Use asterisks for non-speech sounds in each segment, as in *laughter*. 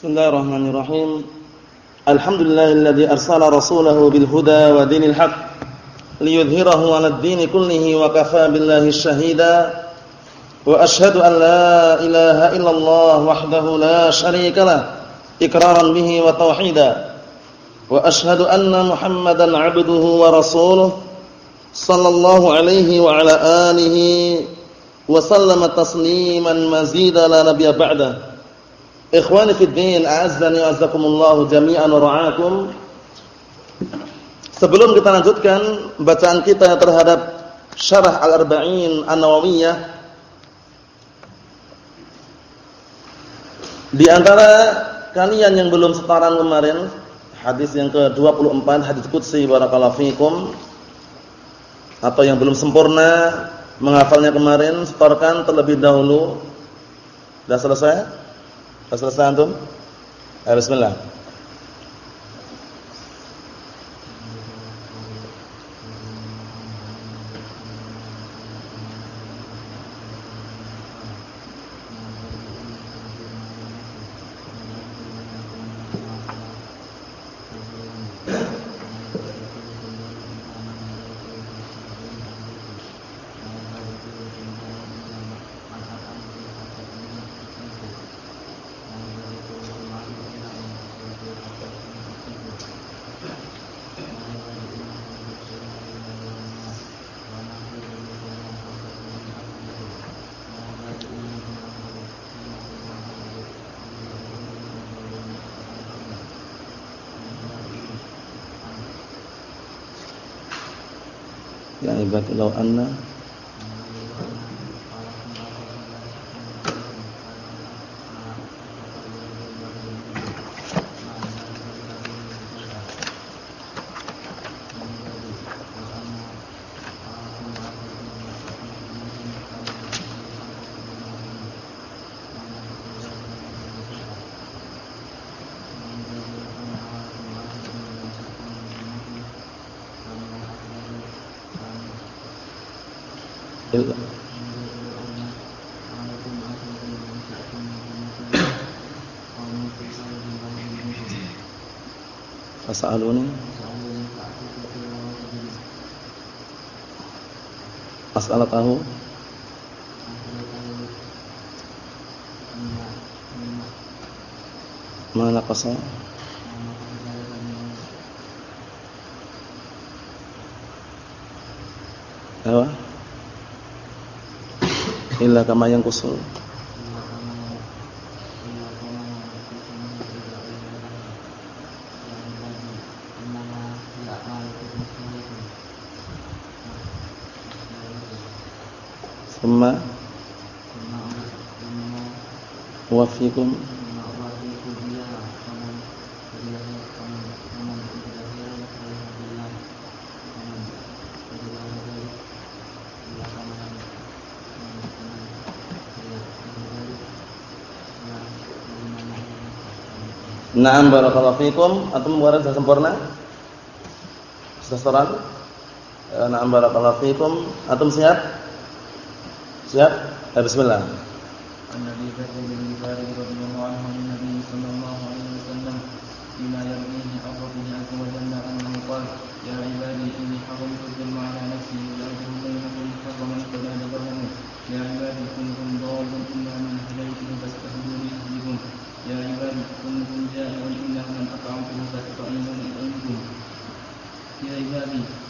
بسم الله الرحمن الرحيم. الحمد لله الذي أرسل رسوله بالهدى ودين الحق ليظهره على الدين كله وكفى بالله الشهيدا. وأشهد أن لا إله إلا الله وحده لا شريك له إكرارا به وتوحيدا. وأشهد أن محمدا عبده ورسوله صلى الله عليه وعلى آله وسلم تسليما مزيدا لا نبي بعده. Ikhwani fi din, a'azzani wa azzakumullah jami'an wa ra'akum. Sebelum kita lanjutkan bacaan kita terhadap Syarah Al-Arba'in An-Nawawiyah Di antara kalian yang belum setoran kemarin, hadis yang ke-24 hadis qudsi barakallahu fikum atau yang belum sempurna menghafalnya kemarin, setorkan terlebih dahulu. Sudah selesai? Sudah selesai antum? Bismillah. Ibad law anna Fas'aluni tahu Mana kosong Apa? Illa kama yang Wafikum Naam barakallahu fikum. Antum mubarak sempurna? Sudah setoran? Naam barakallahu fikum. Antum siap? Siap? Ya, bismillah. An-Nabi bin Bukhari radhiyallahu anhu an-Nabi sallallahu alaihi wasallam bima yarmihi Allahu azza wa jalla annahu qala ya ibadi inni haramtu dzulma ala nafsi wa ajru bainakum harraman fala tadhlimu ya ibadi kuntum dhalun illa man hadaytuhu fastahduni ahdikum ya ibadi kuntum ja'i'un illa man at'amtuhu fasta'imunni ilaykum ya ibadi kuntum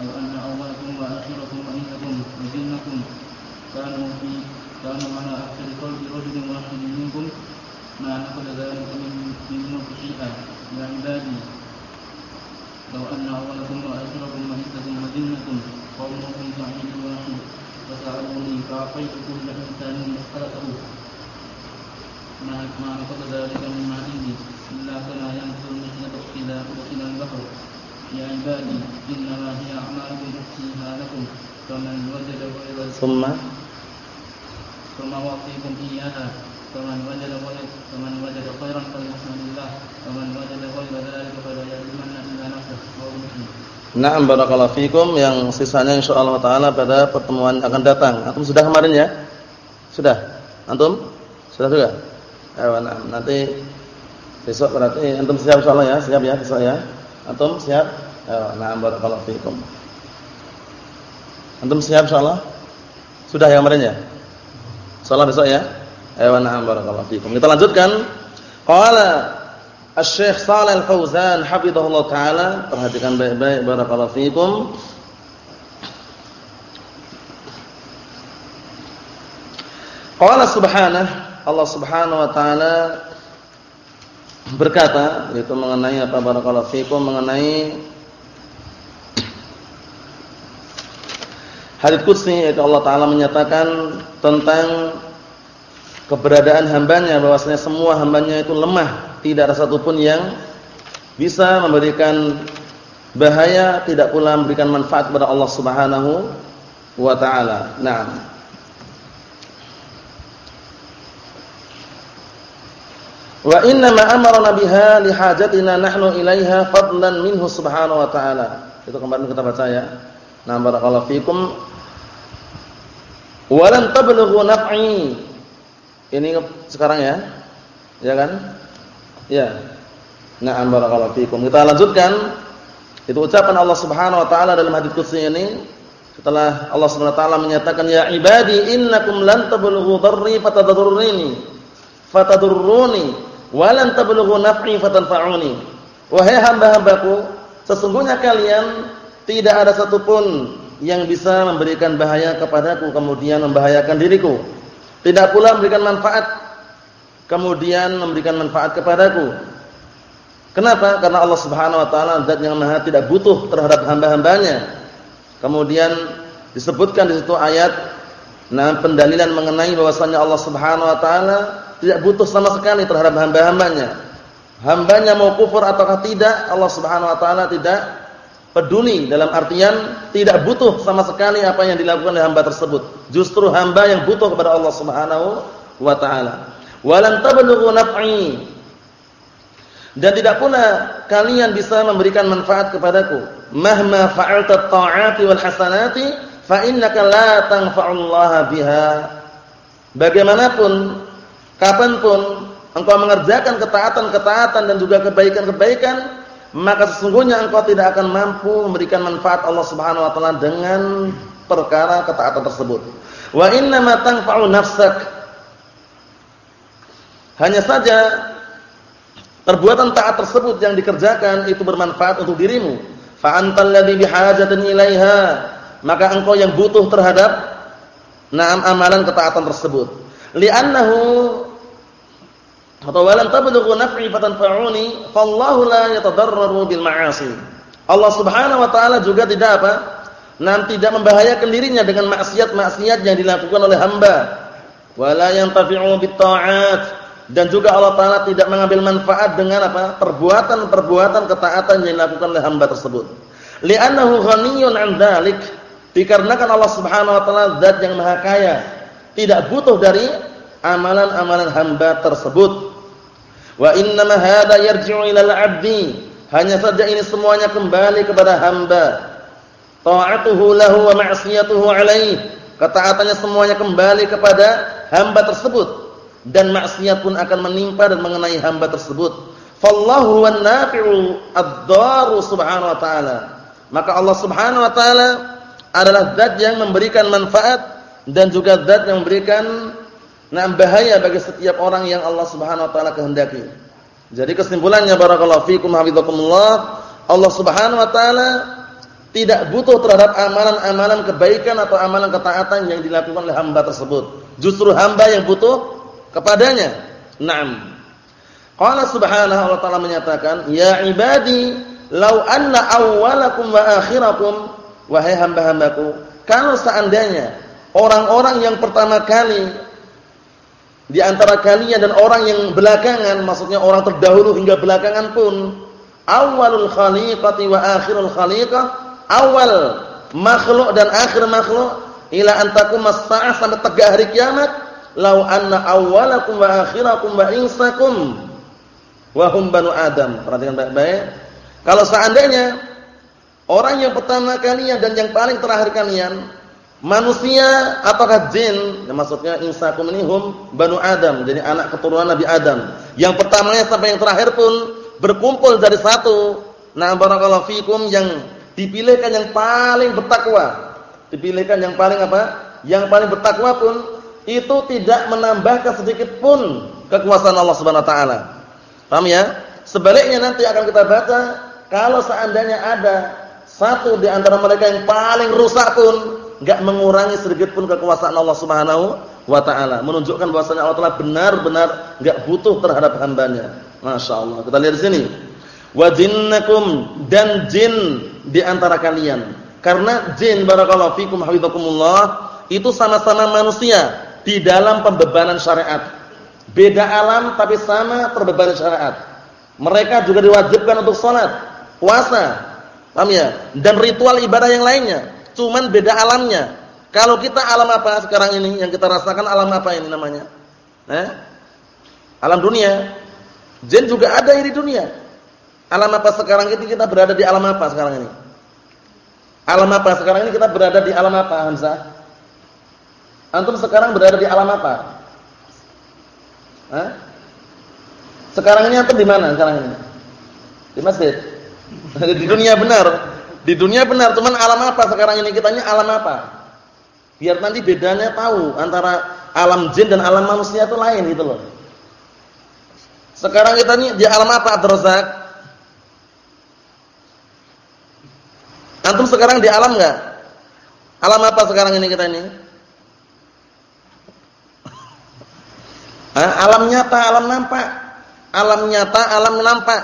أو أن أولكم وآخركم وإنكم وجنكم كانوا في كانوا على أحسن قلب رجل واحد منكم ما نقل ذلك من من ملك شيئا. يا عبادي لو أن أولكم وآخركم وإنكم وجنكم قومكم صعيد واحد فسألوني فأعطيت كل إنسان مسألته ما ما نقض ذلك مما عندي إلا كما ينقض المحنة إلى يا عبادي إنما هي أعمالكم أحصيها لكم فمن وجد غير ثم ثم أوفيكم إياها فمن وجد غير فمن وجد خيرا فليحمد الله ومن وجد غير ذلك فلا يظلمن إلا نفسه رواه مسلم Naam barakallahu fikum yang sisanya insyaallah taala pada pertemuan akan datang. Antum sudah kemarin ya? Sudah? Antum? Sudah juga? Ayo, nah, nanti besok berarti antum siap insyaallah ya, siap ya besok ya. Antum siap? Ayo, naam barakallahu fikum. Antum siap insyaallah? Sudah ya kemarin ya? Insyaallah besok ya. Ayo, naam barakallahu fikum. Kita lanjutkan. Qala Asy-Syaikh Shalal Al-Fauzan hafizahullah taala, perhatikan baik-baik barakallahu fikum. Qala subhanahu Allah Subhanahu wa taala berkata yaitu mengenai apa barakallahu fikum mengenai hadits qudsi yaitu Allah taala menyatakan tentang keberadaan hambanya bahwasanya semua hambanya itu lemah tidak ada satupun yang bisa memberikan bahaya, tidak pula memberikan manfaat kepada Allah Subhanahu wa taala. Naam. Wa inna ma amarna biha li hajatina nahnu ilaiha fadlan minhu subhanahu wa ta'ala. Itu kemarin kita baca ya. Nah, barakallahu fikum. Walan tablughu naf'i. Ini sekarang ya. Ya kan? Ya. Na'am barakallahu fikum. Kita lanjutkan. Itu ucapan Allah Subhanahu wa taala dalam hadis qudsi ini setelah Allah Subhanahu wa taala menyatakan ya ibadi innakum lan tablughu dharri fatadurruni fatadurruni wa lan tablughu naf'i fatanfa'uni. Wahai hamba-hambaku, sesungguhnya kalian tidak ada satupun yang bisa memberikan bahaya kepadaku kemudian membahayakan diriku. Tidak pula memberikan manfaat kemudian memberikan manfaat kepadaku. Kenapa? Karena Allah Subhanahu wa taala zat yang maha tidak butuh terhadap hamba-hambanya. Kemudian disebutkan di situ ayat nah pendalilan mengenai bahwasanya Allah Subhanahu wa taala tidak butuh sama sekali terhadap hamba-hambanya. Hambanya mau kufur ataukah tidak, Allah Subhanahu wa taala tidak peduli dalam artian tidak butuh sama sekali apa yang dilakukan oleh hamba tersebut. Justru hamba yang butuh kepada Allah Subhanahu wa taala. Walan tablughu naf'i. Dan tidak pula kalian bisa memberikan manfaat kepadaku. Mahma fa'alta ta'ati wal hasanati fa innaka la tanfa'ullaha biha. Bagaimanapun kapan pun engkau mengerjakan ketaatan-ketaatan dan juga kebaikan-kebaikan maka sesungguhnya engkau tidak akan mampu memberikan manfaat Allah Subhanahu wa taala dengan perkara ketaatan tersebut wa inna ma tanfa'u nafsak hanya saja perbuatan taat tersebut yang dikerjakan itu bermanfaat untuk dirimu. Fa antal ladzi bihajatin ilaiha, maka engkau yang butuh terhadap na'am amalan ketaatan tersebut. Li'annahu atau walan tablughu naf'i fatanfa'uni, fallahu la yatadarraru bil ma'asi. Allah Subhanahu wa taala juga tidak apa? Nanti tidak membahayakan dirinya dengan maksiat-maksiat yang dilakukan oleh hamba. Wala yantafi'u bit ta'at dan juga Allah Taala tidak mengambil manfaat dengan apa? perbuatan-perbuatan ketaatan yang dilakukan oleh hamba tersebut. Li'annahu ghaniyun 'an dzalik. Dikarenakan Allah Subhanahu wa taala zat yang maha kaya, tidak butuh dari amalan-amalan hamba tersebut. Wa innama hadza yarji'u ila al-'abdi. Hanya saja ini semuanya kembali kepada hamba. Ta'atuhu lahu wa ma'siyatuhu 'alaihi. Ketaatannya semuanya kembali kepada hamba tersebut dan maksiat pun akan menimpa dan mengenai hamba tersebut. Fallahu wan nafi'u ad-daru subhanahu wa ta'ala. Maka Allah subhanahu wa ta'ala adalah zat yang memberikan manfaat dan juga zat yang memberikan nah bahaya bagi setiap orang yang Allah subhanahu wa ta'ala kehendaki. Jadi kesimpulannya barakallahu fikum hafizakumullah, Allah subhanahu wa ta'ala tidak butuh terhadap amalan-amalan kebaikan atau amalan ketaatan yang dilakukan oleh hamba tersebut. Justru hamba yang butuh kepadanya. Naam. Qala subhanahu wa ta'ala menyatakan, "Ya ibadi, law anna awwalakum wa akhirakum wahai hamba-hambaku, kalau seandainya orang-orang yang pertama kali di antara kalian dan orang yang belakangan, maksudnya orang terdahulu hingga belakangan pun, awalul khaliqati wa akhirul khaliqah, awal makhluk dan akhir makhluk ila antakum as-sa'ah sampai tegak hari kiamat, lau anna awwalakum wa akhirakum wa insakum wa hum banu Adam. Perhatikan baik-baik. Kalau seandainya orang yang pertama kalian dan yang paling terakhir kalian manusia ataukah jin? Ya, maksudnya insakum ini hum banu Adam, jadi anak keturunan Nabi Adam. Yang pertamanya sampai yang terakhir pun berkumpul dari satu. Nah, barakallahu fikum yang dipilihkan yang paling bertakwa. Dipilihkan yang paling apa? Yang paling bertakwa pun itu tidak menambahkan sedikit pun kekuasaan Allah Subhanahu wa taala. Paham ya? Sebaliknya nanti akan kita baca kalau seandainya ada satu di antara mereka yang paling rusak pun enggak mengurangi sedikit pun kekuasaan Allah Subhanahu wa taala, menunjukkan bahwasanya Allah Taala benar-benar enggak butuh terhadap hambanya. Masya Allah. Kita lihat di sini. Wa jinnakum dan jin di antara kalian. Karena jin barakallahu fikum hafizakumullah itu sama-sama manusia di dalam pembebanan syariat. Beda alam tapi sama terbebani syariat. Mereka juga diwajibkan untuk sholat, puasa, paham ya? Dan ritual ibadah yang lainnya. Cuman beda alamnya. Kalau kita alam apa sekarang ini yang kita rasakan alam apa ini namanya? Eh? Alam dunia. Jin juga ada di dunia. Alam apa sekarang ini kita berada di alam apa sekarang ini? Alam apa sekarang ini kita berada di alam apa Hamzah? Antum sekarang berada di alam apa? Hah? Sekarang ini antum di mana sekarang ini? Di masjid. *laughs* di dunia benar. Di dunia benar, cuman alam apa sekarang ini kita ini alam apa? Biar nanti bedanya tahu antara alam jin dan alam manusia itu lain gitu loh. Sekarang kita ini di alam apa Abdurrazak? Antum sekarang di alam enggak? Alam apa sekarang ini kita ini? alam nyata, alam nampak. Alam nyata, alam nampak.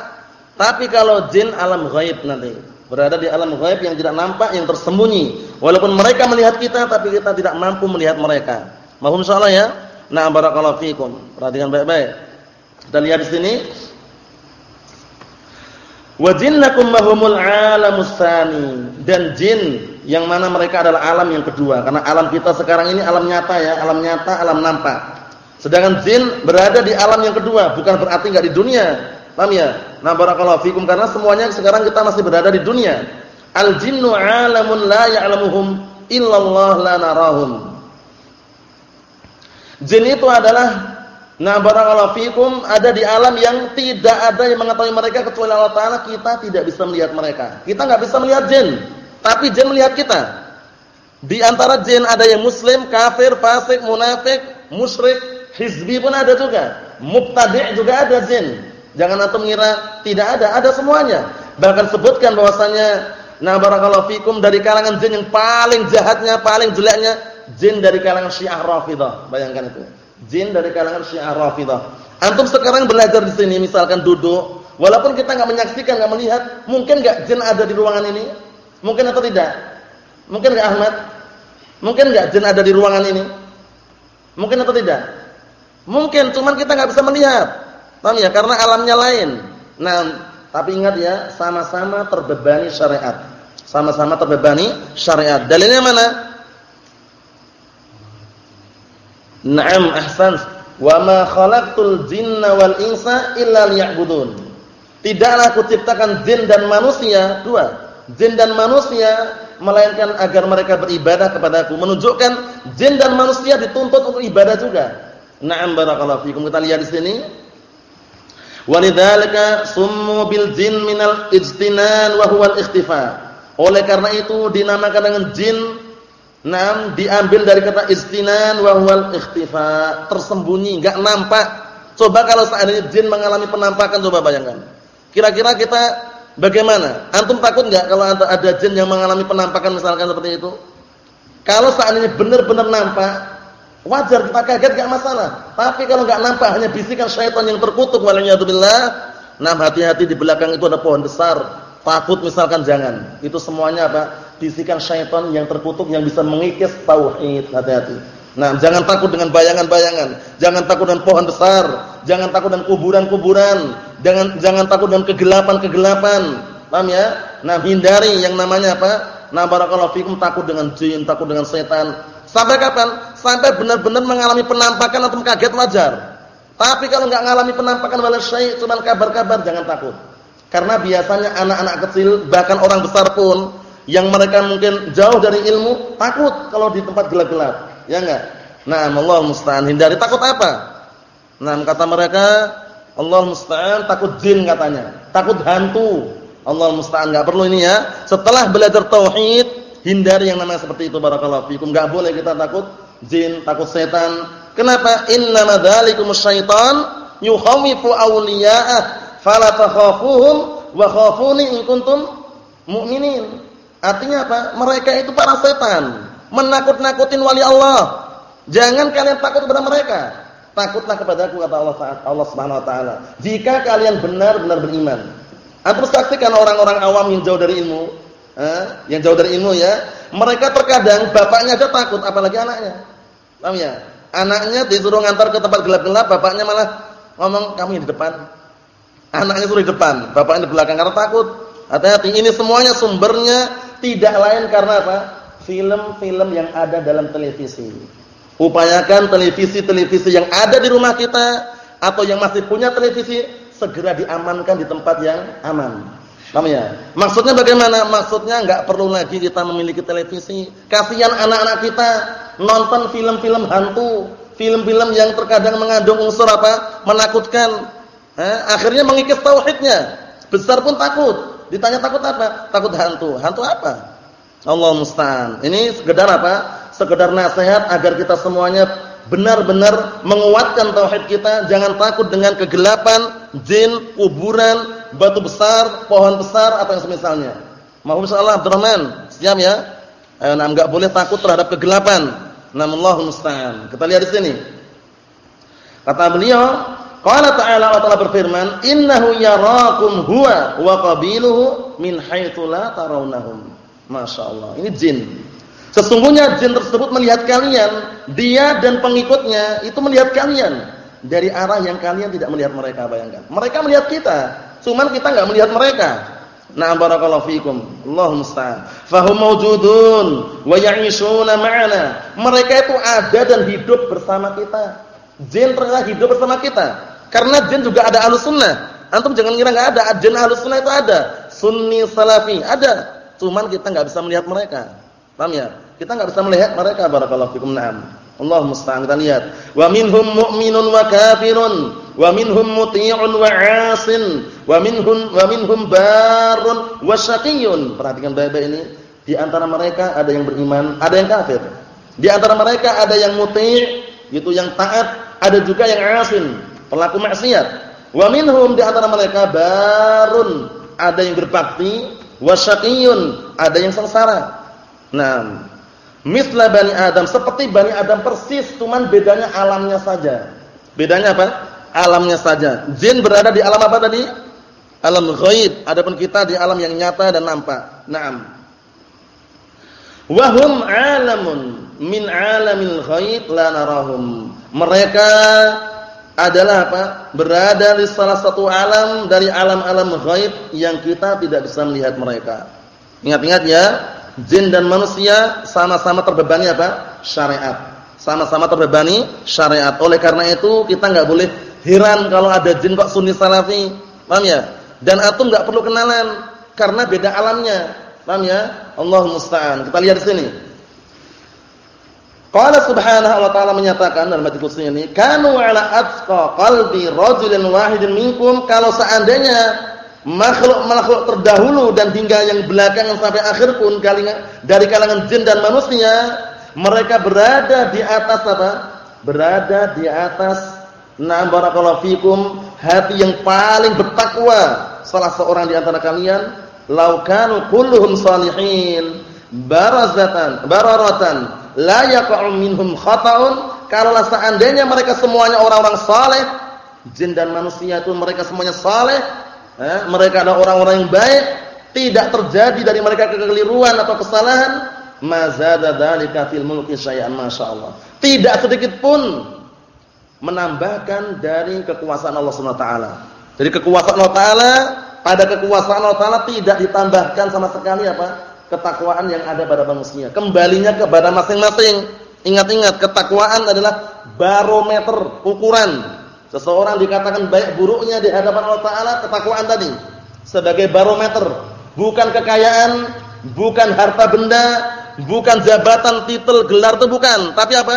Tapi kalau jin alam gaib nanti berada di alam gaib yang tidak nampak, yang tersembunyi. Walaupun mereka melihat kita, tapi kita tidak mampu melihat mereka. Mahum insyaallah ya. Nah, barakallahu fikum. Perhatikan baik-baik. Kita lihat di sini. Wa jinnakum mahumul alamus tsani. Dan jin yang mana mereka adalah alam yang kedua. Karena alam kita sekarang ini alam nyata ya, alam nyata, alam nampak. Sedangkan jin berada di alam yang kedua, bukan berarti enggak di dunia. Paham ya? Nah, barakallahu fikum karena semuanya sekarang kita masih berada di dunia. Al jinnu 'alamun la ya'lamuhum illallah la narahum. Jin itu adalah nah barakallahu fikum ada di alam yang tidak ada yang mengetahui mereka kecuali Allah taala, kita tidak bisa melihat mereka. Kita enggak bisa melihat jin, tapi jin melihat kita. Di antara jin ada yang muslim, kafir, fasik, munafik, musyrik, hizbi pun ada juga. Mubtadi' juga ada jin. Jangan antum mengira tidak ada, ada semuanya. Bahkan sebutkan bahwasanya na barakallahu fikum dari kalangan jin yang paling jahatnya, paling jeleknya jin dari kalangan Syiah Rafidhah. Bayangkan itu. Jin dari kalangan Syiah Rafidhah. Antum sekarang belajar di sini misalkan duduk, walaupun kita enggak menyaksikan, enggak melihat, mungkin enggak jin ada di ruangan ini? Mungkin atau tidak? Mungkin enggak Ahmad? Mungkin enggak jin ada di ruangan ini? Mungkin atau tidak? Mungkin, cuman kita enggak bisa melihat. Paham ya? Karena alamnya lain. Nah, tapi ingat ya, sama-sama terbebani syariat. Sama-sama terbebani syariat. Dalilnya mana? Naam ahsan. Wa ma khalaqtul jinna wal insa illa liya'budun. Tidaklah aku ciptakan jin dan manusia, dua. Jin dan manusia melainkan agar mereka beribadah kepadaku. Menunjukkan jin dan manusia dituntut untuk ibadah juga. Na'am barakallahu fikum. Kita lihat di sini. Walidzalika summu bil jin minal ijtinan wa huwa al-ikhtifa. Oleh karena itu dinamakan dengan jin nam diambil dari kata ijtinan wa huwa al-ikhtifa, tersembunyi, enggak nampak. Coba kalau seandainya jin mengalami penampakan coba bayangkan. Kira-kira kita bagaimana? Antum takut enggak kalau ada jin yang mengalami penampakan misalkan seperti itu? Kalau seandainya benar-benar nampak, Wajar kita kaget gak masalah. Tapi kalau gak nampak hanya bisikan syaitan yang terkutuk waliyadzubillah, nah hati-hati di belakang itu ada pohon besar. Takut misalkan jangan. Itu semuanya apa? Bisikan syaitan yang terkutuk yang bisa mengikis tauhid. Hati-hati. Nah, jangan takut dengan bayangan-bayangan, jangan takut dengan pohon besar, jangan takut dengan kuburan-kuburan, jangan jangan takut dengan kegelapan-kegelapan. Paham ya? Nah, hindari yang namanya apa? Nah, barakallahu fikum takut dengan jin, takut dengan setan. Sampai kapan? Sampai benar-benar mengalami penampakan atau kaget wajar. Tapi kalau enggak mengalami penampakan wala syai' cuma kabar-kabar jangan takut. Karena biasanya anak-anak kecil bahkan orang besar pun yang mereka mungkin jauh dari ilmu takut kalau di tempat gelap-gelap. Ya enggak? Nah, Allah musta'an. Hindari takut apa? Nah, kata mereka, Allah musta'an takut jin katanya. Takut hantu. Allah musta'an enggak perlu ini ya. Setelah belajar tauhid, hindari yang namanya seperti itu barakallahu fikum. Enggak boleh kita takut jin, takut setan. Kenapa? Innama dzalikumus syaitan yukhawifu awliya'ah fala takhafuhum wa khafuni in kuntum mu'minin. Artinya apa? Mereka itu para setan menakut-nakutin wali Allah. Jangan kalian takut kepada mereka. Takutlah kepada aku kata Allah Allah Subhanahu wa taala. Jika kalian benar-benar beriman. Antum saksikan orang-orang awam yang jauh dari ilmu, eh, yang jauh dari ilmu ya, mereka terkadang bapaknya aja takut apalagi anaknya. Paham ya? Anaknya disuruh ngantar ke tempat gelap-gelap, bapaknya malah ngomong kamu di depan. Anaknya suruh di depan, bapaknya di belakang karena takut. Hati-hati, ini semuanya sumbernya tidak lain karena apa? film-film yang ada dalam televisi. Upayakan televisi-televisi yang ada di rumah kita atau yang masih punya televisi segera diamankan di tempat yang aman. Paham ya? Maksudnya bagaimana? Maksudnya enggak perlu lagi kita memiliki televisi. Kasihan anak-anak kita nonton film-film hantu, film-film yang terkadang mengandung unsur apa? menakutkan. Eh, akhirnya mengikis tauhidnya. Besar pun takut. Ditanya takut apa? Takut hantu. Hantu apa? Allah musta'an. Ini sekedar apa? Sekedar nasihat agar kita semuanya benar-benar menguatkan tauhid kita, jangan takut dengan kegelapan, jin, kuburan, batu besar, pohon besar atau yang semisalnya. Mohon insyaallah Abdurrahman, siap ya? Ayo, nah enggak boleh takut terhadap kegelapan. Namullahu musta'an. Kita lihat di sini. Kata beliau, qala ta'ala wa ta'ala berfirman, "Innahu yarakum huwa wa qabiluhu min haitsu la tarawnahum." Masya Allah. Ini jin. Sesungguhnya jin tersebut melihat kalian. Dia dan pengikutnya itu melihat kalian. Dari arah yang kalian tidak melihat mereka. Bayangkan. Mereka melihat kita. Cuman kita nggak melihat mereka. Nah barakallahu fikum. Allah musta'an. Fahum mawjudun wa ya'ishuna ma'ana. Mereka itu ada dan hidup bersama kita. Jin ternyata hidup bersama kita. Karena jin juga ada ahlus sunnah. Antum jangan ngira nggak ada. Jin ahlus sunnah itu ada. Sunni salafi ada. Cuman kita nggak bisa melihat mereka. Paham ya? Kita nggak bisa melihat mereka barakallahu fikum. Naam. Allah musta'an kita lihat. Wa minhum mu'minun wa kafirun, wa minhum muti'un wa 'asin, wa minhum wa minhum barun wa syaqiyyun. Perhatikan baik-baik ini. Di antara mereka ada yang beriman, ada yang kafir. Di antara mereka ada yang muti', itu yang taat, ada juga yang 'asin, pelaku maksiat. Wa minhum di antara mereka barun, ada yang berbakti, wasyaqiyun, ada yang sengsara. Nah, misla bani Adam seperti bani Adam persis, cuman bedanya alamnya saja. Bedanya apa? Alamnya saja. Jin berada di alam apa tadi? Alam ghaib, adapun kita di alam yang nyata dan nampak. Naam. Wahum alamun min alamil ghaib la narahum. Mereka adalah apa? Berada di salah satu alam dari alam-alam ghaib yang kita tidak bisa melihat mereka. Ingat-ingat ya, jin dan manusia sama-sama terbebani apa? Syariat. Sama-sama terbebani syariat. Oleh karena itu kita nggak boleh heran kalau ada jin kok sunni salafi. Paham ya? Dan atum nggak perlu kenalan karena beda alamnya. Paham ya? Allah musta'an. Kita lihat di sini. Qala subhanahu wa ta'ala menyatakan dalam hadis qudsi ini, "Kanu 'ala atqa qalbi rajulin wahidin minkum" kalau seandainya makhluk-makhluk terdahulu dan hingga yang belakangan sampai akhir pun dari kalangan jin dan manusia, mereka berada di atas apa? Berada di atas na barakallahu fikum hati yang paling bertakwa salah seorang di antara kalian, laukanu kulluhum salihin barazatan bararatan la yaqa'u minhum khata'un kalau seandainya mereka semuanya orang-orang saleh jin dan manusia itu mereka semuanya saleh eh, mereka adalah orang-orang yang baik tidak terjadi dari mereka kekeliruan atau kesalahan mazada dzalika fil mulki syai'an masyaallah. Tidak sedikit pun menambahkan dari kekuasaan Allah Subhanahu wa taala. Jadi kekuasaan Allah taala pada kekuasaan Allah taala tidak ditambahkan sama sekali apa? ketakwaan yang ada pada manusia. Kembalinya kepada masing-masing. Ingat-ingat ketakwaan adalah barometer ukuran seseorang dikatakan baik buruknya di hadapan Allah taala ketakwaan tadi sebagai barometer, bukan kekayaan, bukan harta benda, bukan jabatan, titel, gelar itu bukan, tapi apa?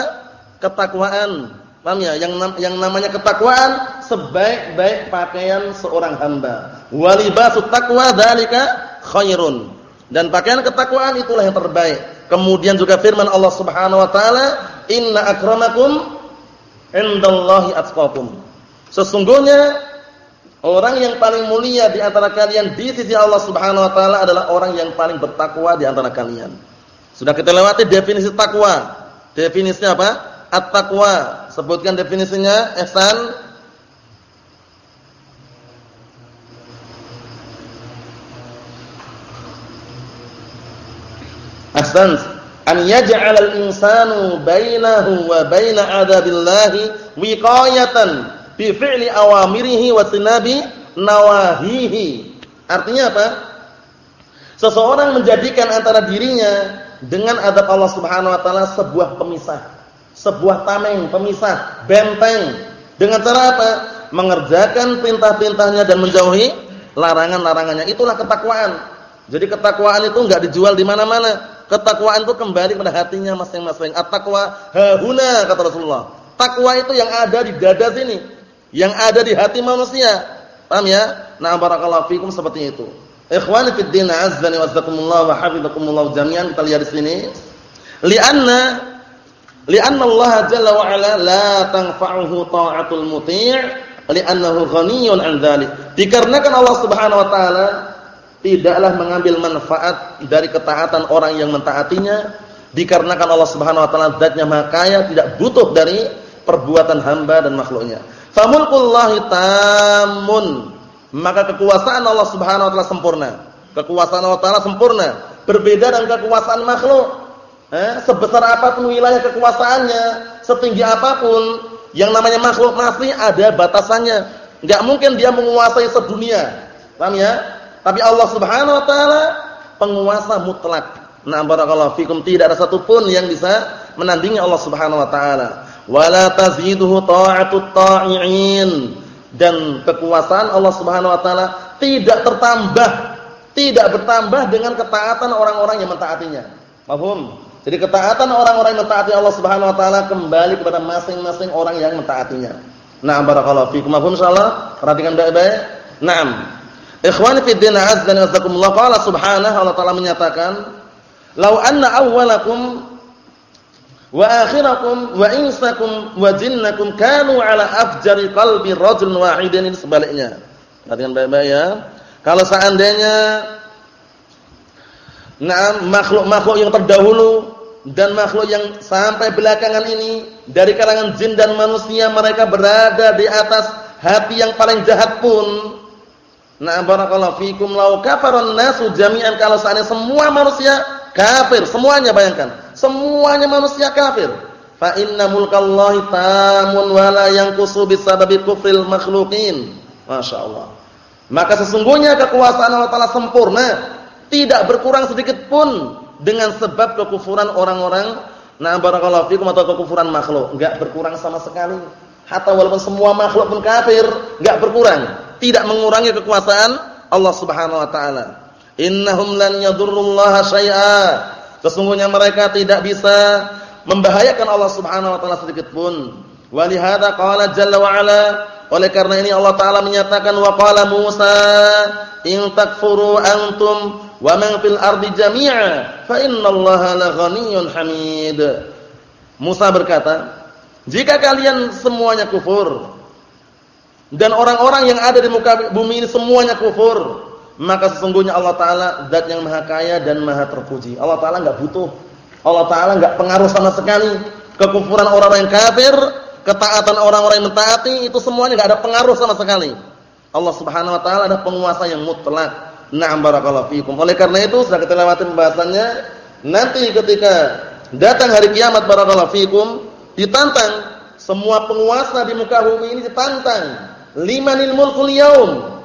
Ketakwaan. Paham ya? Yang yang namanya ketakwaan sebaik-baik pakaian seorang hamba. Walibasut taqwa dzalika khairun. Dan pakaian ketakwaan itulah yang terbaik. Kemudian juga firman Allah Subhanahu wa taala, "Inna akramakum indallahi atqakum." Sesungguhnya Orang yang paling mulia di antara kalian di sisi Allah Subhanahu wa taala adalah orang yang paling bertakwa di antara kalian. Sudah kita lewati definisi takwa. Definisinya apa? At-taqwa. Sebutkan definisinya, Ihsan. Ahsan. An yaj'al al-insanu bainahu wa baina 'adabillahi wiqayatan bi fi'li awamirihi wa tinabi nawahihi. Artinya apa? Seseorang menjadikan antara dirinya dengan adab Allah Subhanahu wa taala sebuah pemisah, sebuah tameng, pemisah, benteng. Dengan cara apa? Mengerjakan perintah-perintahnya dan menjauhi larangan-larangannya. Itulah ketakwaan. Jadi ketakwaan itu enggak dijual di mana-mana. Ketakwaan itu kembali pada hatinya masing-masing. At-taqwa hahuna kata Rasulullah. Takwa itu yang ada di dada sini yang ada di hati manusia. Paham ya? Nah, barakallahu fikum seperti itu. Ikhwani fid din, azzani wa jazakumullah wa hafizakumullah jami'an. Kita lihat di sini. Li'anna li'anna Allah jalla wa ala la tanfa'uhu ta'atul muti' li'annahu ghaniyun 'an dzalik. Dikarenakan Allah Subhanahu wa taala tidaklah mengambil manfaat dari ketaatan orang yang mentaatinya dikarenakan Allah Subhanahu wa taala zatnya Maha Kaya tidak butuh dari perbuatan hamba dan makhluknya. Famulkullahi tamun. Maka kekuasaan Allah Subhanahu wa taala sempurna. Kekuasaan Allah taala sempurna, berbeda dengan kekuasaan makhluk. Eh, sebesar apa pun wilayah kekuasaannya, setinggi apa pun, yang namanya makhluk pasti ada batasannya. Enggak mungkin dia menguasai sedunia. Paham ya? Tapi Allah Subhanahu wa taala penguasa mutlak. Nah, barakallahu fikum tidak ada satupun yang bisa menandingi Allah Subhanahu wa taala wala taziduhu ta'atut ta'i'in dan kekuasaan Allah Subhanahu wa taala tidak tertambah tidak bertambah dengan ketaatan orang-orang yang mentaatinya. Paham? Jadi ketaatan orang-orang yang mentaati Allah Subhanahu wa taala kembali kepada masing-masing orang yang mentaatinya. Nah, barakallahu fiikum. Paham insyaallah? Perhatikan baik-baik. Naam. Ikhwani fi din azza wa jazakumullah qala subhanahu Allah taala menyatakan, "Lau anna awwalakum wa akhirakum wa insakum wa jinnakum kanu ala afjari qalbi rajulin wahidin ini sebaliknya. Perhatikan baik-baik ya. Kalau seandainya nah makhluk-makhluk yang terdahulu dan makhluk yang sampai belakangan ini dari kalangan jin dan manusia mereka berada di atas hati yang paling jahat pun Nah barakallahu fikum lau kafaran nasu jami'an kalau seandainya semua manusia kafir semuanya bayangkan Semuanya manusia kafir. Fa inna mulkallahi tamun wa la yanqusu bisababi kufril makhluqin. Masyaallah. Maka sesungguhnya kekuasaan Allah Taala sempurna, tidak berkurang sedikit pun dengan sebab kekufuran orang-orang nah barakallahu fikum atau kekufuran makhluk, enggak berkurang sama sekali. Hatta walaupun semua makhluk pun kafir, enggak berkurang, tidak mengurangi kekuasaan Allah Subhanahu wa taala. Innahum lan yadurrullaha syai'a Sesungguhnya mereka tidak bisa membahayakan Allah Subhanahu wa taala sedikit pun. Walihada qala jalla wa ala oleh karena ini Allah taala menyatakan wa qala Musa in takfuru antum wa man fil ardi jami'a fa innallaha laghaniyyun hamid. Musa berkata, jika kalian semuanya kufur dan orang-orang yang ada di muka bumi ini semuanya kufur, maka sesungguhnya Allah Taala zat yang maha kaya dan maha terpuji. Allah Taala enggak butuh. Allah Taala enggak pengaruh sama sekali kekufuran orang-orang yang kafir, ketaatan orang-orang yang mentaati itu semuanya enggak ada pengaruh sama sekali. Allah Subhanahu wa taala ada penguasa yang mutlak. Na'am barakallahu fikum. Oleh karena itu sudah kita lewati pembahasannya nanti ketika datang hari kiamat barakallahu fikum ditantang semua penguasa di muka bumi ini ditantang limanil mulkul yaum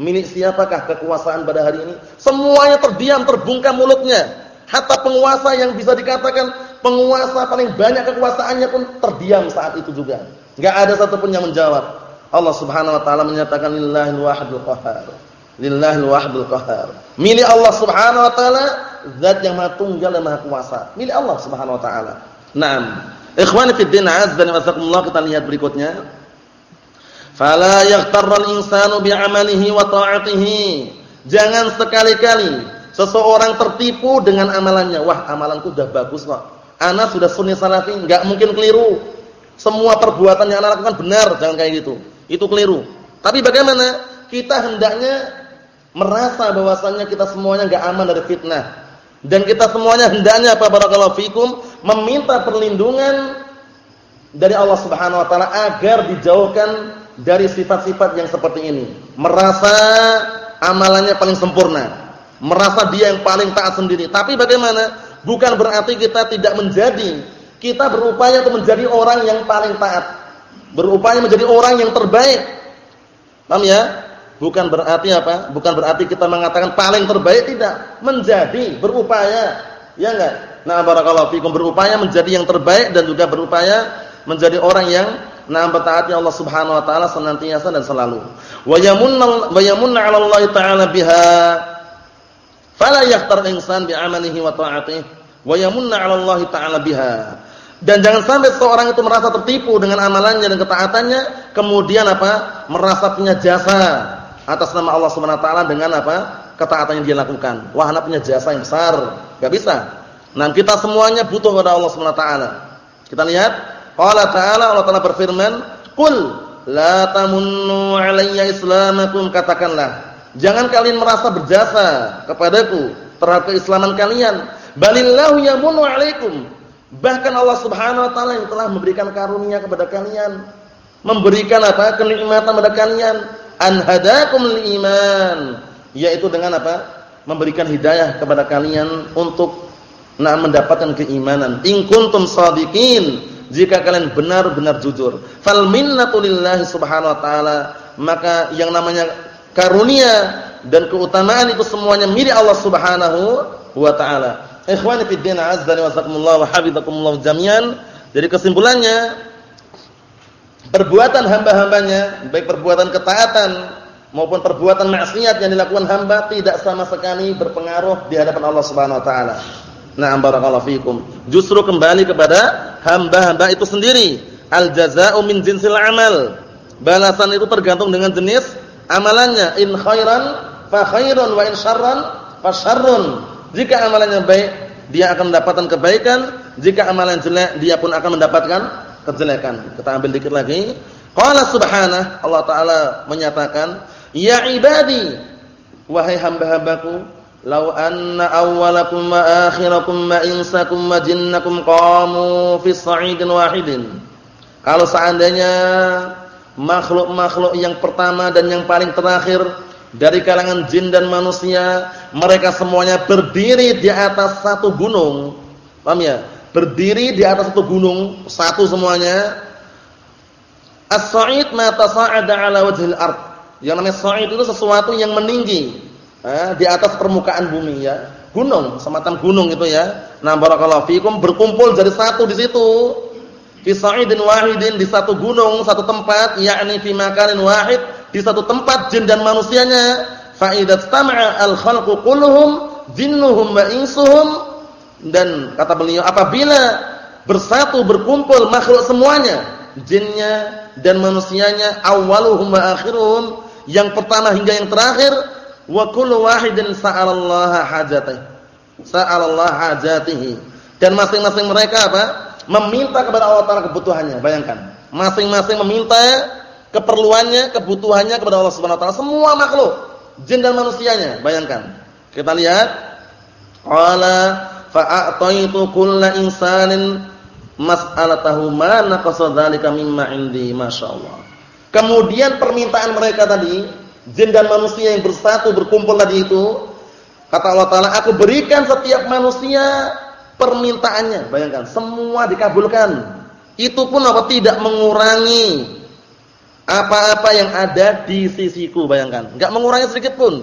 milik siapakah kekuasaan pada hari ini semuanya terdiam terbungkam mulutnya hatta penguasa yang bisa dikatakan penguasa paling banyak kekuasaannya pun terdiam saat itu juga enggak ada satupun yang menjawab Allah Subhanahu wa taala menyatakan lillahil wahidul qahhar lillahil wahidul qahhar milik Allah Subhanahu wa taala zat yang maha tunggal dan maha kuasa. Milik Allah Subhanahu wa taala. Naam. Ikhwani fi din azza wa jazakumullah kita lihat berikutnya. Fala yaghtarral insanu bi'amalihi wa ta'atihi. Jangan sekali-kali seseorang tertipu dengan amalannya. Wah, amalanku sudah bagus kok. Ana sudah sunni salafi, enggak mungkin keliru. Semua perbuatan yang ana lakukan benar, jangan kayak gitu. Itu keliru. Tapi bagaimana? Kita hendaknya merasa bahwasannya kita semuanya enggak aman dari fitnah. Dan kita semuanya hendaknya apa barakallahu fikum meminta perlindungan dari Allah Subhanahu wa taala agar dijauhkan dari sifat-sifat yang seperti ini. Merasa amalannya paling sempurna, merasa dia yang paling taat sendiri. Tapi bagaimana? Bukan berarti kita tidak menjadi. Kita berupaya untuk menjadi orang yang paling taat. Berupaya menjadi orang yang terbaik. Paham ya? Bukan berarti apa? Bukan berarti kita mengatakan paling terbaik tidak, menjadi berupaya. Ya enggak? Nah, barakallahu fikum berupaya menjadi yang terbaik dan juga berupaya menjadi orang yang nah bertaati Allah Subhanahu wa taala senantiasa dan selalu. Wa taala biha fala yahtar insan bi 'amalihi wa ta'atihi wa yamunna 'ala Allah taala biha. Dan jangan sampai seorang itu merasa tertipu dengan amalannya dan ketaatannya, kemudian apa? merasa punya jasa atas nama Allah Subhanahu wa taala dengan apa? ketaatan yang dia lakukan. Wah, anak punya jasa yang besar. Enggak bisa. Nah, kita semuanya butuh kepada Allah Subhanahu wa taala. Kita lihat, Allah taala Allah taala berfirman, "Qul la tamunnu 'alayya islamakum," katakanlah, jangan kalian merasa berjasa kepadaku terhadap keislaman kalian. Balillahu yamunnu 'alaikum. Bahkan Allah Subhanahu wa taala yang telah memberikan karunia kepada kalian, memberikan apa? kenikmatan kepada kalian an hadakum iman yaitu dengan apa? memberikan hidayah kepada kalian untuk nah mendapatkan keimanan. In kuntum shadiqin, jika kalian benar-benar jujur. Fal minnatu lillahi subhanahu wa taala, maka yang namanya karunia dan keutamaan itu semuanya milik Allah Subhanahu wa taala. Ikhwani fid din azza wa jazakumullah wa hafizakumullah jami'an. Jadi kesimpulannya perbuatan hamba-hambanya, baik perbuatan ketaatan maupun perbuatan maksiat yang dilakukan hamba tidak sama sekali berpengaruh di hadapan Allah Subhanahu wa taala. Nah, barakallahu fikum. Justru kembali kepada hamba-hamba itu sendiri. Al jazaa'u min jinsil amal. Balasan itu tergantung dengan jenis amalannya. In khairan fa khairun wa in syarran fa syarrun. Jika amalannya baik, dia akan mendapatkan kebaikan. Jika amalan jelek, dia pun akan mendapatkan kejelekan. Kita ambil dikit lagi. Qala subhanahu Allah taala menyatakan, "Ya ibadi, wahai hamba-hambaku, law anna awwalakum wa akhirakum wa insakum wa jinnakum qamu fi sa'idin wahidin." Kalau seandainya makhluk-makhluk yang pertama dan yang paling terakhir dari kalangan jin dan manusia, mereka semuanya berdiri di atas satu gunung. Paham ya? berdiri di atas satu gunung, satu semuanya. As-sa'id ma tasa'ada 'ala wajhil ard. Yang namanya sa'id itu sesuatu yang meninggi eh, di atas permukaan bumi ya. Gunung, semacam gunung itu ya. Nah, barakallahu fikum berkumpul jadi satu di situ. Fi sa'idin wahidin di satu gunung, satu tempat, yakni fi makanin wahid, di satu tempat jin dan manusianya. Fa idza al-khalqu kulluhum jinnuhum wa insuhum dan kata beliau apabila bersatu berkumpul makhluk semuanya, jinnya dan manusianya, awaluhum wa akhiruhum, yang pertama hingga yang terakhir, wa kullu wahidin sa'alallaha hajatihi. Sa'alallaha hajatihi. Dan masing-masing mereka apa? Meminta kepada Allah Taala kebutuhannya. Bayangkan, masing-masing meminta keperluannya, kebutuhannya kepada Allah Subhanahu wa taala semua makhluk, jin dan manusianya. Bayangkan. Kita lihat qala fa'ataitu kulla insanin mas'alatahu ma naqasa dzalika mimma indi masyaallah. Kemudian permintaan mereka tadi, jin dan manusia yang bersatu berkumpul tadi itu, Kata Allah Taala, "Aku berikan setiap manusia permintaannya." Bayangkan, semua dikabulkan. Itu pun apa tidak mengurangi apa-apa yang ada di sisiku, bayangkan. Enggak mengurangi sedikit pun.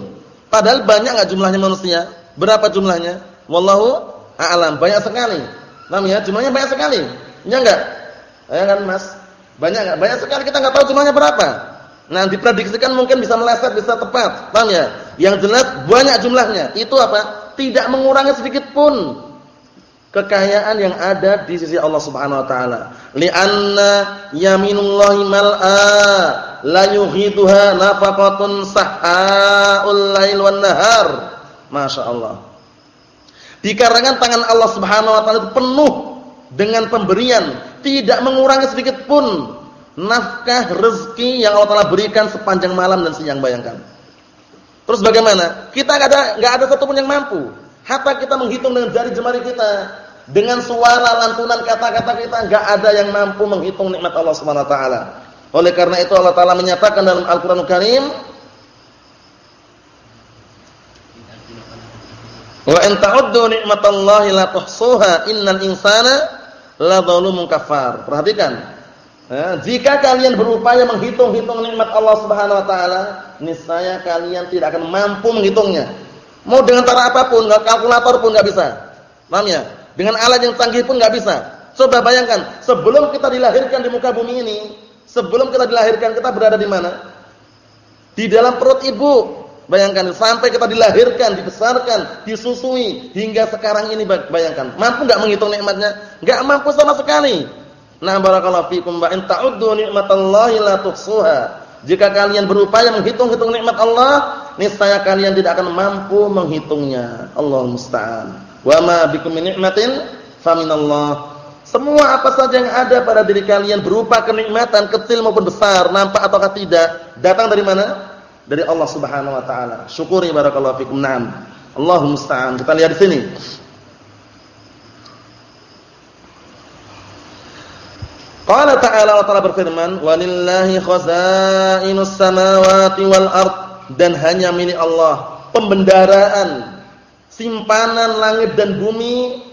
Padahal banyak enggak jumlahnya manusia? Berapa jumlahnya? Wallahu a'lam. Banyak sekali. Paham ya? Jumlahnya banyak sekali. Ya enggak? Ya kan, Mas? Banyak enggak? Banyak sekali kita enggak tahu jumlahnya berapa. Nah, diprediksikan mungkin bisa meleset, bisa tepat. Paham ya? Yang jelas banyak jumlahnya. Itu apa? Tidak mengurangi sedikit pun kekayaan yang ada di sisi Allah Subhanahu wa taala. Li'anna yaminullahi mal'a la yuhiduha nafaqatun sahhaul lail wan nahar. Masya Allah. Dikarenakan tangan Allah Subhanahu wa taala itu penuh dengan pemberian, tidak mengurangi sedikit pun nafkah rezeki yang Allah Taala berikan sepanjang malam dan siang bayangkan. Terus bagaimana? Kita enggak ada enggak ada satupun yang mampu. Hatta kita menghitung dengan jari jemari kita, dengan suara lantunan kata-kata kita enggak ada yang mampu menghitung nikmat Allah Subhanahu wa taala. Oleh karena itu Allah Taala menyatakan dalam Al-Qur'an Al Karim, "Wa in ta'uddu nikmatallahi la tuhsuha innal insana la dzalumun kafar." Perhatikan, Eh, jika kalian berupaya menghitung-hitung nikmat Allah Subhanahu wa taala, niscaya kalian tidak akan mampu menghitungnya. Mau dengan cara apa pun, enggak kalkulator pun enggak bisa. Paham ya? Dengan alat yang canggih pun enggak bisa. Coba bayangkan, sebelum kita dilahirkan di muka bumi ini, sebelum kita dilahirkan kita berada di mana? Di dalam perut ibu. Bayangkan sampai kita dilahirkan, dibesarkan, disusui hingga sekarang ini bayangkan. Mampu enggak menghitung nikmatnya? Enggak mampu sama sekali. Nah barakallahu fikum wa in ta'uddu nikmatallahi la tuhsuha. Jika kalian berupaya menghitung-hitung nikmat Allah, niscaya kalian tidak akan mampu menghitungnya. Allah musta'an. Wa ma bikum min nikmatin faminallah. Semua apa saja yang ada pada diri kalian berupa kenikmatan kecil maupun besar, nampak ataukah tidak, datang dari mana? Dari Allah Subhanahu wa taala. Syukuri barakallahu fikum. Naam. Allah musta'an. Kita lihat di sini. Qala ta'ala Allah Ta'ala berfirman, "Walillahi khazainus samawati wal ard" dan hanya milik Allah pembendaharaan simpanan langit dan bumi,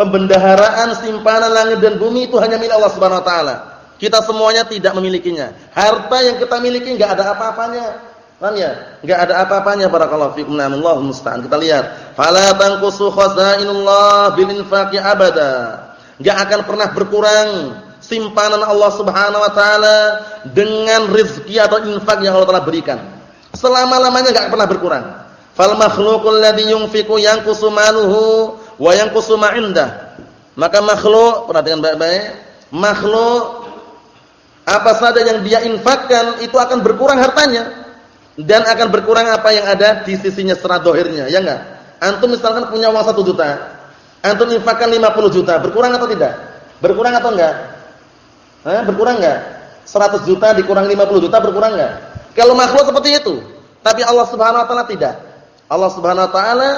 pembendaharaan simpanan langit dan bumi itu hanya milik Allah Subhanahu wa taala. Kita semuanya tidak memilikinya. Harta yang kita miliki enggak ada apa-apanya. Paham ya? Enggak ada apa-apanya barakallahu fikum. Allahu musta'an. Kita lihat, "Fala tanqusu khazainullah bil infaqi abada." Enggak akan pernah berkurang simpanan Allah Subhanahu wa taala dengan rezeki atau infak yang Allah telah berikan. Selama-lamanya enggak pernah berkurang. Fal makhluqul ladzi yunfiqu yanqusu maluhu wa yanqusu ma indah. Maka makhluk, perhatikan baik-baik, makhluk apa saja yang dia infakkan itu akan berkurang hartanya dan akan berkurang apa yang ada di sisinya secara dohirnya, ya enggak? Antum misalkan punya uang 1 juta, antum infakkan 50 juta, berkurang atau tidak? Berkurang atau enggak? Eh, berkurang enggak? 100 juta dikurang 50 juta berkurang enggak? Kalau makhluk seperti itu. Tapi Allah Subhanahu wa taala tidak. Allah Subhanahu wa taala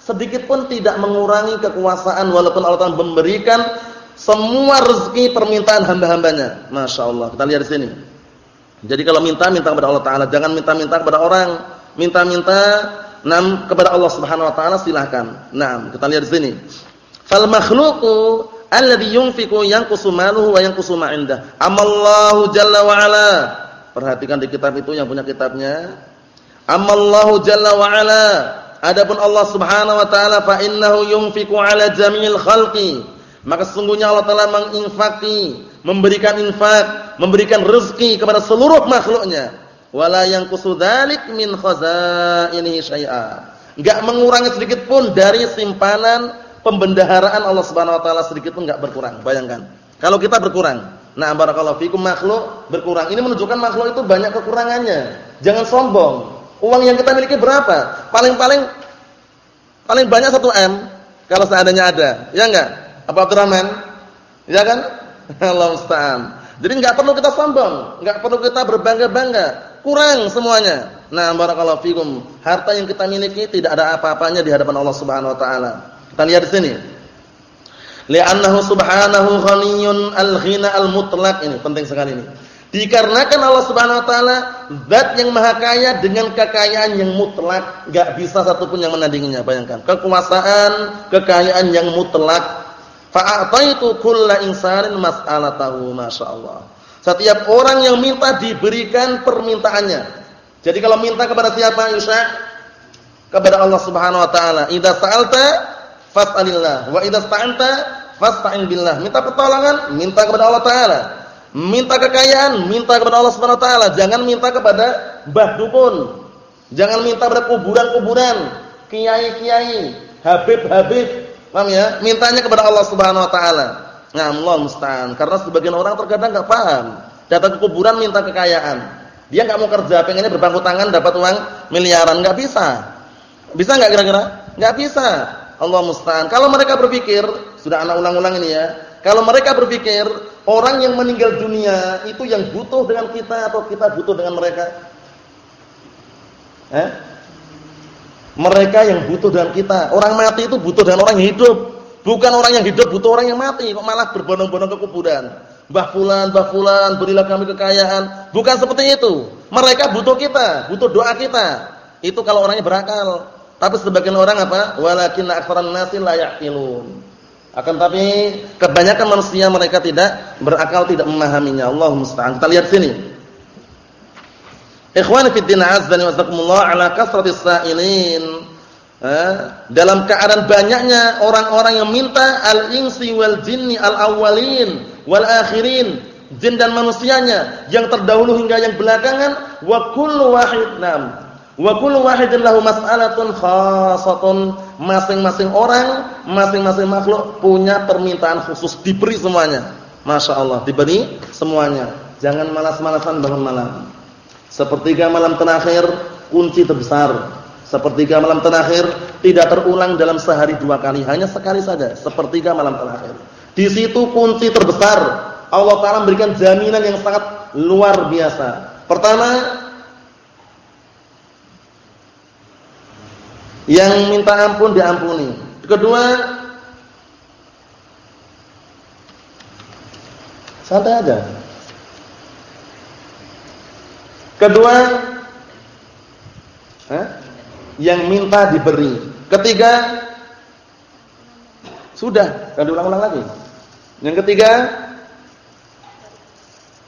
sedikit pun tidak mengurangi kekuasaan walaupun Allah Taala memberikan semua rezeki permintaan hamba-hambanya. Masya Allah. Kita lihat di sini. Jadi kalau minta minta kepada Allah Taala, jangan minta-minta kepada orang. Minta-minta nam kepada Allah Subhanahu Wa Taala silahkan. Nah, kita lihat di sini. Fal makhluqu alladhi yunfiqu yanqusu maluhu wa yanqusu ma indah. Amallahu jalla wa ala. Perhatikan di kitab itu yang punya kitabnya. Amallahu jalla wa ala. Adapun Allah Subhanahu wa taala fa innahu yunfiqu ala jami'il khalqi. Maka sesungguhnya Allah Taala menginfaki, memberikan infak, memberikan rezeki kepada seluruh makhluknya. Wala yanqusu dzalik min khazainihi syai'a. Enggak mengurangi sedikit pun dari simpanan pembendaharaan Allah Subhanahu wa taala sedikit pun enggak berkurang. Bayangkan. Kalau kita berkurang. Nah, barakallahu fikum makhluk berkurang. Ini menunjukkan makhluk itu banyak kekurangannya. Jangan sombong. Uang yang kita miliki berapa? Paling-paling paling banyak 1 M kalau seadanya ada. Ya enggak? Apa Abdurrahman? Ya kan? *laughs* Allah musta'an. Jadi enggak perlu kita sombong, enggak perlu kita berbangga-bangga. Kurang semuanya. Nah, barakallahu fikum. Harta yang kita miliki tidak ada apa-apanya di hadapan Allah Subhanahu wa taala. Kita lihat di sini. Li'annahu subhanahu ghaniyun al-ghina al-mutlaq ini penting sekali ini. Dikarenakan Allah Subhanahu wa taala zat yang maha kaya dengan kekayaan yang mutlak, enggak bisa satupun yang menandinginya. Bayangkan, kekuasaan, kekayaan yang mutlak. Fa'ataitu kulla insanin mas'alatahu, masyaallah. Setiap orang yang minta diberikan permintaannya. Jadi kalau minta kepada siapa, Yusha? Kepada Allah Subhanahu wa taala. Idza sa'alta fas'alillah wa idza sta'anta fasta'in billah. Minta pertolongan, minta kepada Allah taala. Minta kekayaan, minta kepada Allah Subhanahu wa taala, jangan minta kepada mbah dukun. Jangan minta pada kuburan-kuburan, kiai-kiai, habib-habib. Paham ya? Mintanya kepada Allah Subhanahu wa taala. Nah. Karena sebagian orang terkadang enggak paham. Datang ke kuburan minta kekayaan. Dia enggak mau kerja, pengennya berbangku tangan dapat uang miliaran, enggak bisa. Bisa enggak kira-kira? Enggak bisa. Allah musta'an. Kalau mereka berpikir, sudah anak ulang-ulang ini ya. Kalau mereka berpikir Orang yang meninggal dunia itu yang butuh dengan kita atau kita butuh dengan mereka? Eh? Mereka yang butuh dengan kita. Orang mati itu butuh dengan orang hidup. Bukan orang yang hidup butuh orang yang mati. Kok malah berbondong-bondong ke kuburan. Mbah fulan, mbah fulan, berilah kami kekayaan. Bukan seperti itu. Mereka butuh kita, butuh doa kita. Itu kalau orangnya berakal. Tapi sebagian orang apa? Walakin aktsaran nasi la yaqilun. Akan tapi kebanyakan manusia mereka tidak berakal, tidak memahaminya. Allah musta'an. Kita lihat sini. Ikhwan fi din azza wa jazakumullah ala kasratis sa'ilin. Dalam keadaan banyaknya orang-orang yang minta al-insi wal jinni al-awwalin wal akhirin, jin dan manusianya yang terdahulu hingga yang belakangan wa kullu wahid nam wa kullu wahidin lahu mas'alatun khassatun masing-masing orang, masing-masing makhluk punya permintaan khusus diberi semuanya. Masya Allah diberi semuanya. Jangan malas-malasan bangun malam. Sepertiga malam terakhir kunci terbesar. Sepertiga malam terakhir tidak terulang dalam sehari dua kali, hanya sekali saja. Sepertiga malam terakhir. Di situ kunci terbesar. Allah Taala memberikan jaminan yang sangat luar biasa. Pertama, Yang minta ampun diampuni. Kedua, santai aja. Kedua, eh, yang minta diberi. Ketiga, sudah, kan diulang-ulang lagi. Yang ketiga,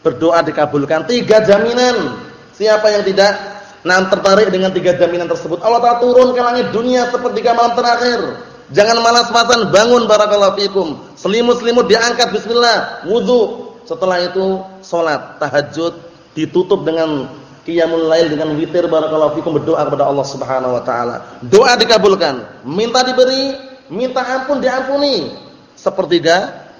berdoa dikabulkan. Tiga jaminan. Siapa yang tidak Nah tertarik dengan tiga jaminan tersebut. Allah Ta'ala turun ke langit dunia sepertiga malam terakhir. Jangan malas-malasan bangun barakallahu fikum. Selimut-selimut diangkat bismillah, wudu. Setelah itu salat, tahajud ditutup dengan qiyamul lail dengan witir barakallahu fikum berdoa kepada Allah Subhanahu wa taala. Doa dikabulkan, minta diberi, minta ampun diampuni. Sepertiga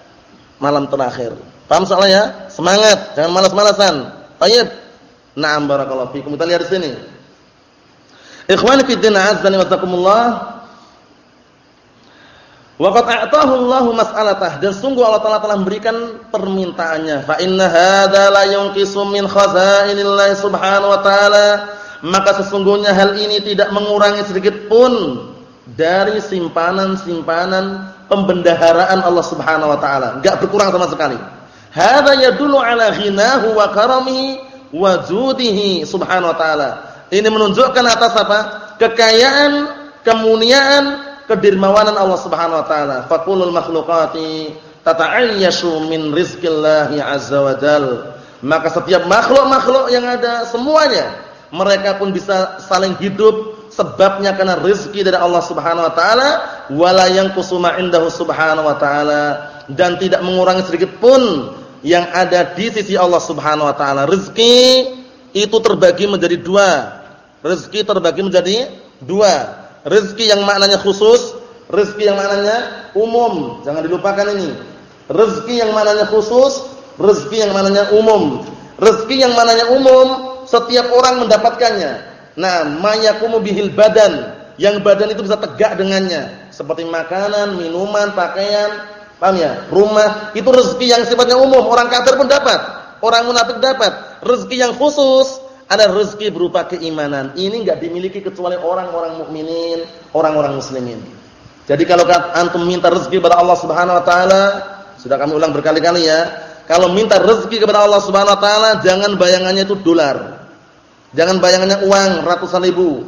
malam terakhir. Paham soalnya? Semangat, jangan malas-malasan. Baik. Na'am barakallahu fikum. Kita lihat di sini. Ikhwani fi din azzani wa takumullah. Wa qad a'tahu Allahu mas'alatah dan sungguh Allah Taala telah memberikan permintaannya. Fa inna hadza la yunqisu min khazainillahi subhanahu wa ta'ala. Maka sesungguhnya hal ini tidak mengurangi sedikit pun dari simpanan-simpanan pembendaharaan Allah Subhanahu wa taala. Enggak berkurang sama sekali. Hadza yadullu ala ghinahu wa karamihi wajudihi subhanahu wa ta'ala. Ini menunjukkan atas apa? Kekayaan, kemuliaan, kedermawanan Allah subhanahu wa ta'ala. Fakulul makhlukati tata'ayyashu min rizkillahi azza wa jal. Maka setiap makhluk-makhluk yang ada semuanya mereka pun bisa saling hidup sebabnya karena rezeki dari Allah Subhanahu wa taala wala yanqusuma indahu subhanahu wa taala dan tidak mengurangi sedikit pun yang ada di sisi Allah Subhanahu wa taala. Rezeki itu terbagi menjadi dua. Rezeki terbagi menjadi dua. Rezeki yang maknanya khusus, rezeki yang maknanya umum. Jangan dilupakan ini. Rezeki yang maknanya khusus, rezeki yang maknanya umum. Rezeki yang maknanya umum, setiap orang mendapatkannya. Nah, mayakumu bihil badan. Yang badan itu bisa tegak dengannya, seperti makanan, minuman, pakaian, Paham ya? Rumah itu rezeki yang sifatnya umum, orang kafir pun dapat, orang munafik dapat. Rezeki yang khusus ada rezeki berupa keimanan. Ini enggak dimiliki kecuali orang-orang mukminin, orang-orang muslimin. Jadi kalau antum minta rezeki kepada Allah Subhanahu wa taala, sudah kami ulang berkali-kali ya, kalau minta rezeki kepada Allah Subhanahu wa taala jangan bayangannya itu dolar. Jangan bayangannya uang ratusan ribu.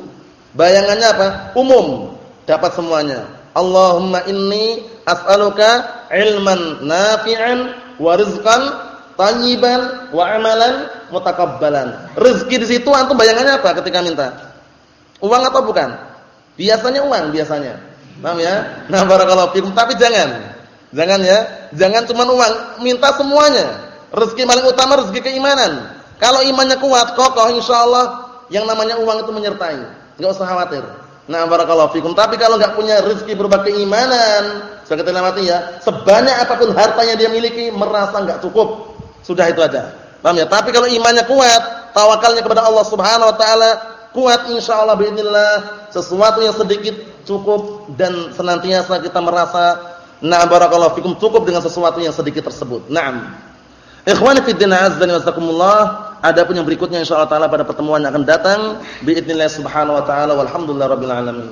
Bayangannya apa? Umum, dapat semuanya. Allahumma inni as'aluka ilman nafi'an wa rizqan tayyiban wa amalan mutakabbalan. Rezeki di situ antum bayangannya apa ketika minta? Uang atau bukan? Biasanya uang biasanya. Paham ya? Nah, barakallahu fikum, tapi jangan. Jangan ya, jangan cuma uang, minta semuanya. Rezeki paling utama rezeki keimanan. Kalau imannya kuat, kokoh insyaallah yang namanya uang itu menyertai. Enggak usah khawatir. Nah, barakallahu fikum. Tapi kalau enggak punya rezeki berupa keimanan, sebagai kita mati ya, sebanyak apapun hartanya dia miliki merasa enggak cukup. Sudah itu aja. Paham ya? Tapi kalau imannya kuat, tawakalnya kepada Allah Subhanahu wa taala kuat insyaallah باذنillah sesuatu yang sedikit cukup dan senantiasa kita merasa Nah barakallahu fikum cukup dengan sesuatu yang sedikit tersebut. Naam. Ikhwani fi din azza wa jazakumullah, adapun yang berikutnya insyaallah taala pada pertemuan yang akan datang biidznillah subhanahu wa taala walhamdulillah rabbil alamin.